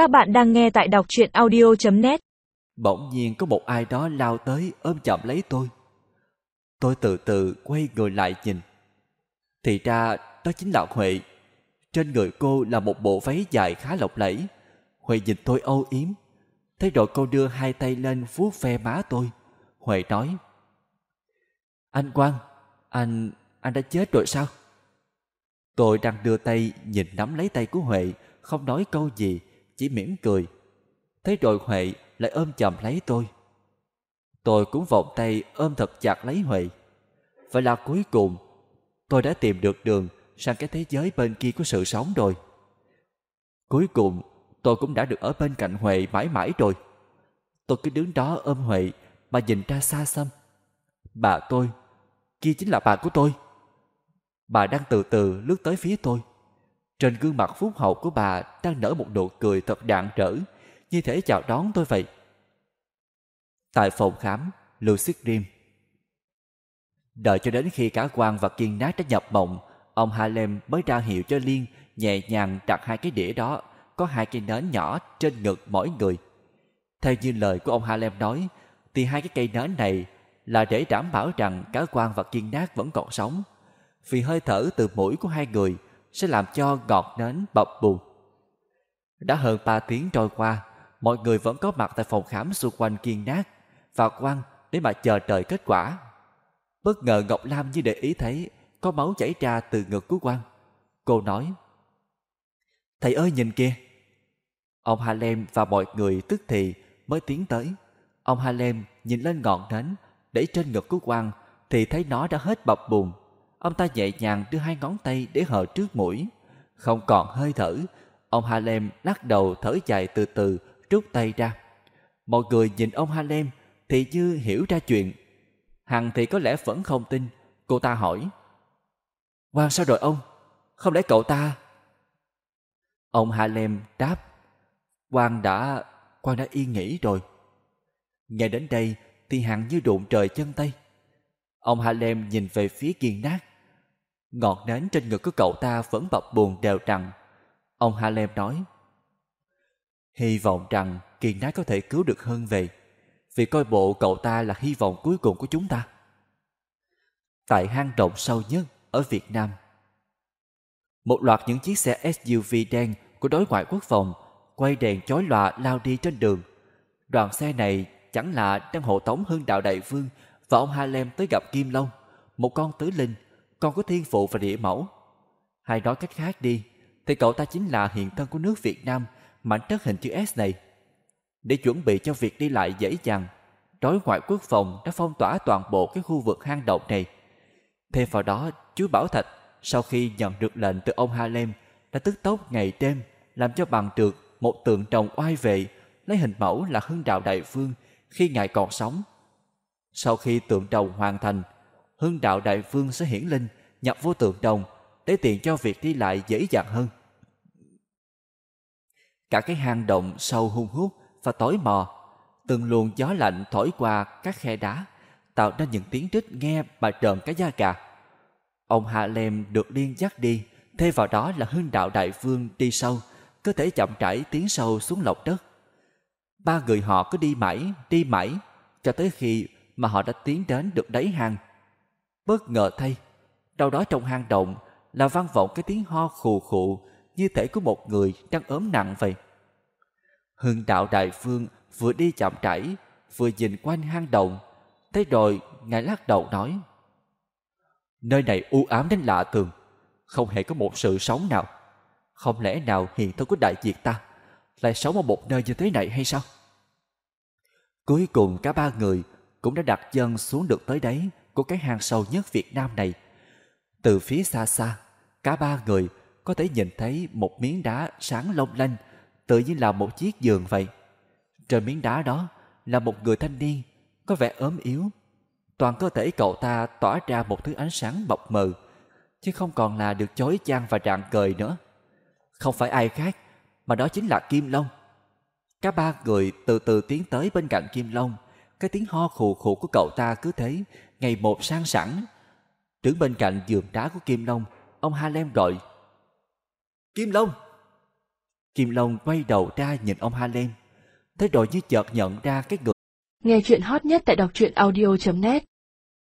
Các bạn đang nghe tại đọc chuyện audio.net Bỗng nhiên có một ai đó lao tới ôm chậm lấy tôi. Tôi từ từ quay người lại nhìn. Thì ra đó chính là Huệ. Trên người cô là một bộ váy dài khá lộng lẫy. Huệ nhìn tôi âu yếm. Thế rồi cô đưa hai tay lên vuốt ve má tôi. Huệ nói. Anh Quang, anh, anh đã chết rồi sao? Tôi đang đưa tay nhìn nắm lấy tay của Huệ, không nói câu gì, chỉ mỉm cười. Thế rồi Huệ lại ôm chầm lấy tôi. Tôi cũng vòng tay ôm thật chặt lấy Huệ. Vậy là cuối cùng, tôi đã tìm được đường sang cái thế giới bên kia của sự sống rồi. Cuối cùng, tôi cũng đã được ở bên cạnh Huệ mãi mãi rồi. Tôi cứ đứng đó ôm Huệ mà nhìn ra xa xăm. Bà tôi, kia chính là bà của tôi. Bà đang từ từ lướt tới phía tôi. Trên gương mặt phúc hậu của bà đang nở một nụ cười thật đạn rỡ, như thể chào đón tôi vậy. Tại phòng khám, Lucid Dream. Đợi cho đến khi cả quan và kiên nát đã nhập mộng, ông Harlem mới ra hiệu cho Liên nhẹ nhàng đặt hai cái đĩa đó, có hai cây nến nhỏ trên ngực mỗi người. Theo như lời của ông Harlem nói, thì hai cái cây nến này là để đảm bảo rằng cả quan và kiên nát vẫn còn sống. Vì hơi thở từ mũi của hai người sẽ làm cho ngọt nến bập bùng. Đã hơn ba tiếng trôi qua, mọi người vẫn có mặt tại phòng khám xung quanh kiên nát và quan để mà chờ đợi kết quả. Bất ngờ Ngọc Lam như để ý thấy có máu chảy ra từ ngực của quan. Cô nói, Thầy ơi nhìn kìa! Ông Halem và mọi người tức thì mới tiến tới. Ông Halem nhìn lên ngọn nến để trên ngực của quan thì thấy nó đã hết bập bùng. Ông ta nhẹ nhàng đưa hai ngón tay để hờ trước mũi. Không còn hơi thở, ông Halem lắc đầu thở dài từ từ rút tay ra. Mọi người nhìn ông Halem thì như hiểu ra chuyện. Hằng thì có lẽ vẫn không tin. Cô ta hỏi. Quan sao rồi ông? Không lẽ cậu ta... Ông Halem đáp. Quan đã... Quan đã yên nghỉ rồi. Nghe đến đây thì Hằng như đụng trời chân tay. Ông Halem nhìn về phía kiên nát. Ngọn nến trên ngực của cậu ta vẫn bập buồn đều đặn. Ông Halem nói. Hy vọng rằng kiên nái có thể cứu được hơn về. Vì coi bộ cậu ta là hy vọng cuối cùng của chúng ta. Tại hang động sâu nhất ở Việt Nam. Một loạt những chiếc xe SUV đen của đối ngoại quốc phòng quay đèn chói lòa lao đi trên đường. Đoàn xe này chẳng là đang hộ tống hưng đạo đại vương và ông Halem tới gặp Kim Long, một con tứ linh, con của thiên phụ và địa mẫu. Hay nói cách khác đi, thì cậu ta chính là hiện thân của nước Việt Nam mảnh đất hình chữ S này. Để chuẩn bị cho việc đi lại dễ dàng, đối ngoại quốc phòng đã phong tỏa toàn bộ cái khu vực hang động này. Thêm vào đó, chú Bảo Thạch sau khi nhận được lệnh từ ông Halem đã tức tốc ngày đêm làm cho bằng được một tượng trồng oai vệ lấy hình mẫu là hưng đạo đại vương khi ngài còn sống. Sau khi tượng trồng hoàn thành, hưng đạo đại vương sẽ hiển linh nhập vô tượng đồng để tiện cho việc đi lại dễ dàng hơn. Cả cái hang động sâu hung hút và tối mò, từng luồng gió lạnh thổi qua các khe đá, tạo ra những tiếng rít nghe mà trợn cái da gà. Ông Hạ Lem được liên dắt đi, thêm vào đó là hưng đạo đại vương đi sâu, cơ thể chậm rãi tiến sâu xuống lọc đất. Ba người họ cứ đi mãi, đi mãi, cho tới khi mà họ đã tiến đến được đáy hang. Bất ngờ thay, đâu đó trong hang động là vang vọng cái tiếng ho khù khụ như thể của một người đang ốm nặng vậy. Hưng đạo đại phương vừa đi chậm rãi, vừa nhìn quanh hang động, thế rồi ngài lắc đầu nói Nơi này u ám đến lạ thường, không hề có một sự sống nào. Không lẽ nào hiện thân của đại diệt ta lại sống ở một nơi như thế này hay sao? Cuối cùng cả ba người cũng đã đặt chân xuống được tới đấy của cái hang sâu nhất Việt Nam này. Từ phía xa xa, cả ba người có thể nhìn thấy một miếng đá sáng long lanh, tự như là một chiếc giường vậy. Trên miếng đá đó là một người thanh niên, có vẻ ốm yếu. Toàn cơ thể cậu ta tỏa ra một thứ ánh sáng bọc mờ, chứ không còn là được chói chang và rạng cười nữa. Không phải ai khác, mà đó chính là Kim Long. Cả ba người từ từ tiến tới bên cạnh Kim Long, cái tiếng ho khù khù của cậu ta cứ thế, ngày một sang sẵn. Đứng bên cạnh giường đá của Kim Long, ông Halem gọi. Kim Long! Kim Long quay đầu ra nhìn ông Harlem. Thế rồi như chợt nhận ra cái người Nghe chuyện hot nhất tại đọc truyện audio.net